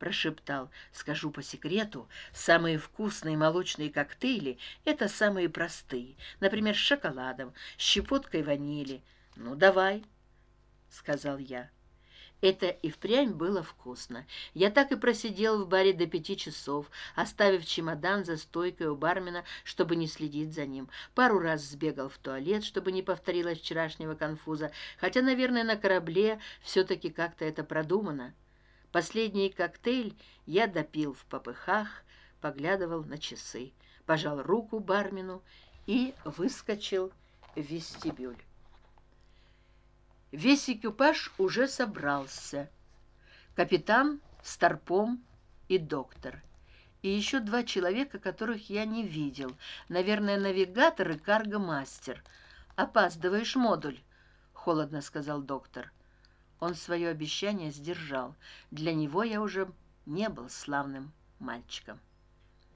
прошептал. Скажу по секрету самые вкусные молочные коктейли это самые простые например с шоколадом с щепоткой ванили. Ну давай сказал я. Это и впрямь было вкусно. Я так и просидел в баре до пяти часов оставив чемодан за стойкой у бармена чтобы не следить за ним. Пару раз сбегал в туалет чтобы не повторилось вчерашнего конфуза хотя наверное на корабле все таки как то это продумано последний коктейль я допил в попыхах поглядывал на часы пожал руку бармену и выскочил в вестибюль. Весь экипаж уже собрался. Капитан старпом и доктор. И еще два человека которых я не видел. Наверное навигатор и карго мастер опаздываешь модуль холодно сказал доктор он свое обещание сдержал. Для него я уже не был славным мальчиком.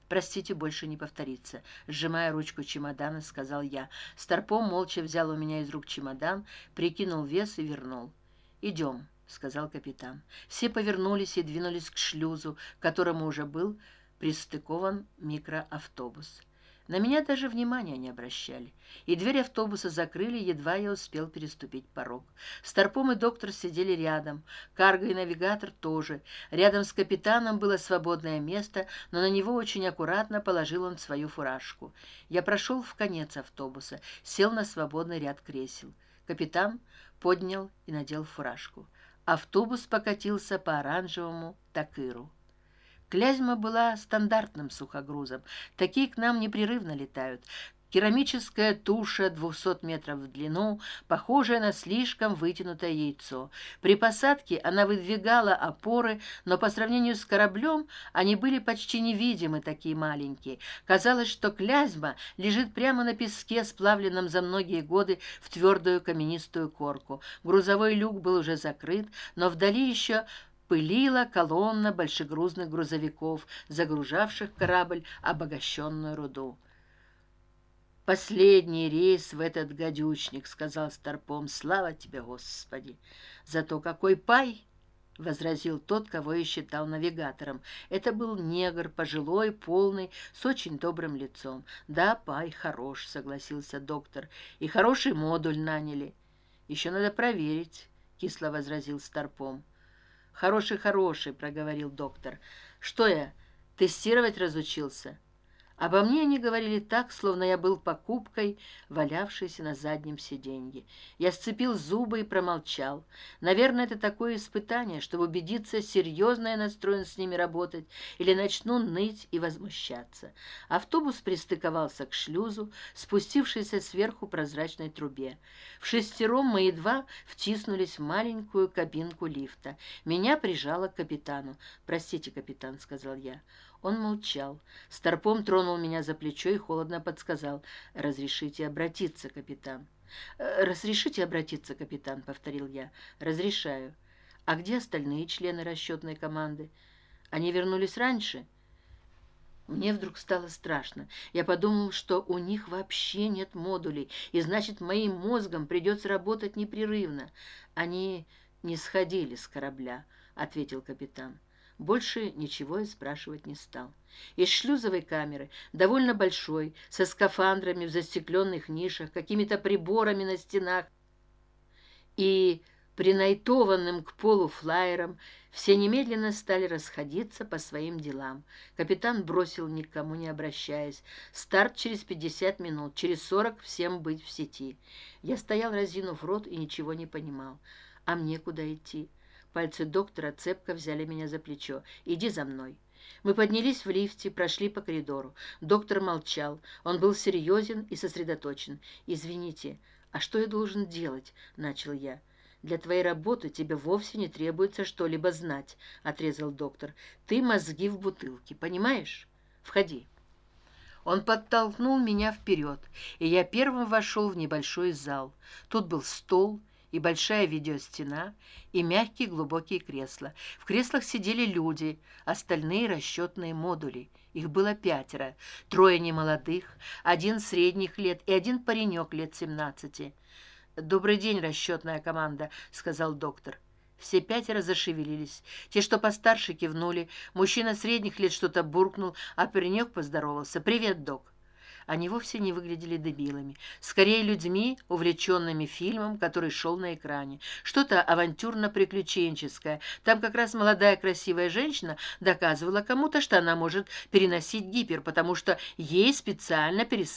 Простите больше не повторится сжимая ручку чемодана сказал я. Старпом молча взял у меня из рук чемодан прикинул вес и вернул. Идем сказал капитан. Все повернулись и двинулись к шлюзу к которому уже был пристыкован микроавтобус на меня даже внимания не обращали и дверь автобуса закрыли едва я успел переступить порог. Старпом и доктор сидели рядом карго и навигатор тоже. Рядом с капитаном было свободное место но на него очень аккуратно положил он свою фуражку. Я прошел в конец автобуса сел на свободный ряд кресел. Капитан поднял и надел фуражку. Автобус покатился по оранжевому такыру клязьма была стандартным сухогрузом. Такие к нам непрерывно летают. Керамическая туша двухсот метров в длину похожая на слишком вытянутое яйцо. При посадке она выдвигала опоры но по сравнению с кораблем они были почти невидимы такие маленькие. Казалось что клязьма лежит прямо на песке сплавленном за многие годы в твердую каменистую корку. Грузовой люк был уже закрыт но вдали еще пылила колонна большегрузных грузовиков загружавших корабль обогащенную руду. Последний рейс в этот гадючник сказал старпом. Слава тебе господи! Зато какой пай возразил тот кого я считал навигатором. Это был негр пожилой полный с очень добрым лицом да пай хорош согласился доктор. И хороший модуль наняли. Еще надо проверить кисло возразил старпом хороший хороший проговорил доктор. Что я тестировать разучился обо мне они говорили так словно я был покупкой валявшейся на заднем сиденье. Я сцепил зубы и промолчал. Наверное это такое испытание чтобы убедиться серьезно я настроен с ними работать или начну ныть и возмущаться. Автобус пристыковался к шлюзу спустившейся сверху прозрачной трубе. В шестером мы едва втиснулись в маленькую кабинку лифта. Меня прижало к капитану. Простите капитан сказал я он молчал старпом тронул меня за плечо и холодно подсказал разрешите обратиться капитан «Э, разрешите обратиться капитан повторил я разрешаю а где остальные члены расчетной команды? Они вернулись раньше? Мне вдруг стало страшно. Я подумал что у них вообще нет модулей и значит моим мозгом придется работать непрерывно. Они не сходили с корабля ответил капитан больше ничего и спрашивать не стал. Из шлюзовой камеры довольно большой со скафандрами в застекленных нишах какими то приборами на стенах и принайтованным к полу флайером все немедленно стали расходиться по своим делам. Капитан бросил никому не обращаясь. Старт через пятьдесят минут через сорок всем быть в сети. Я стоял разинув рот и ничего не понимал. А мне куда идти пальцы доктора цепко взяли меня за плечо. Иди за мной мы поднялись в лифте прошли по коридору. Доктор молчал. Он был серьезен и сосредоточен. Извините а что я должен делать начал я. Для твоей работы тебе вовсе не требуется что либо знать отрезал доктор. Ты мозги в бутылке понимаешь? Входи он подтолкнул меня вперед и я первым вошел в небольшой зал. Тут был стол и большая видеостена и мягкие глубокие кресла. В креслах сидели люди остальные расчетные модули. Их было пятеро. Трое немолодых один средних лет и один паренек лет семнадцати. Добрый день расчетная команда сказал доктор. Все пятеро зашевелились. Те что постарше кивнули. Мужчина средних лет что то буркнул а паренек поздоровался. Привет док они вовсе не выглядели дебилами скорее людьми увлеченными фильмом который шел на экране. Что то авантюрно приключенческое там как раз молодая красивая женщина доказывала кому то что она может переносить гипер потому что ей специально перес